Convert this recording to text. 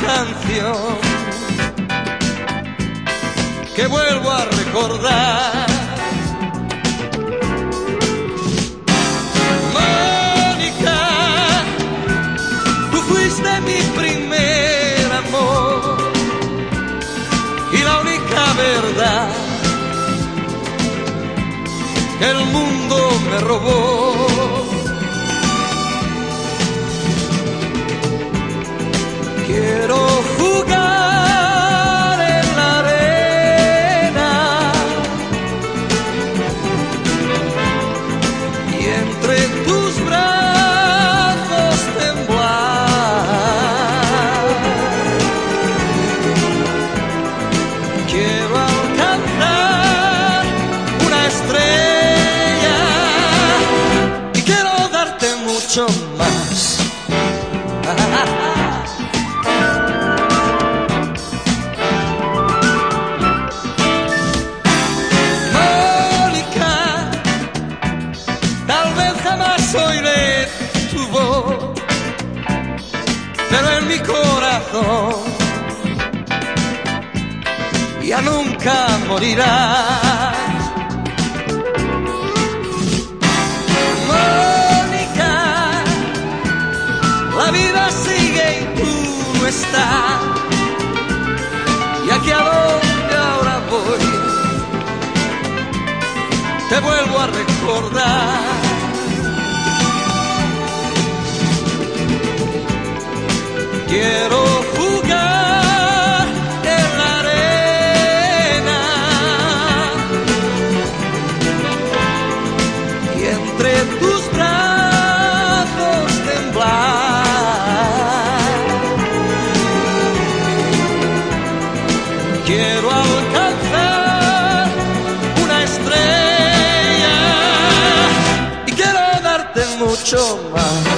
canción que vuelvo a recordar. Mónica, tú fuiste mi primer amor y la única verdad que el mundo me robó. Más. Mónica, tal vez jamás oiré tu voz, pero en mi corazón ya nunca morirás. Sigue y tú no estás. Y aquí a donde ahora voy, te vuelvo a recordar. Quiero alcanzar una estrella y quiero darte mucho más.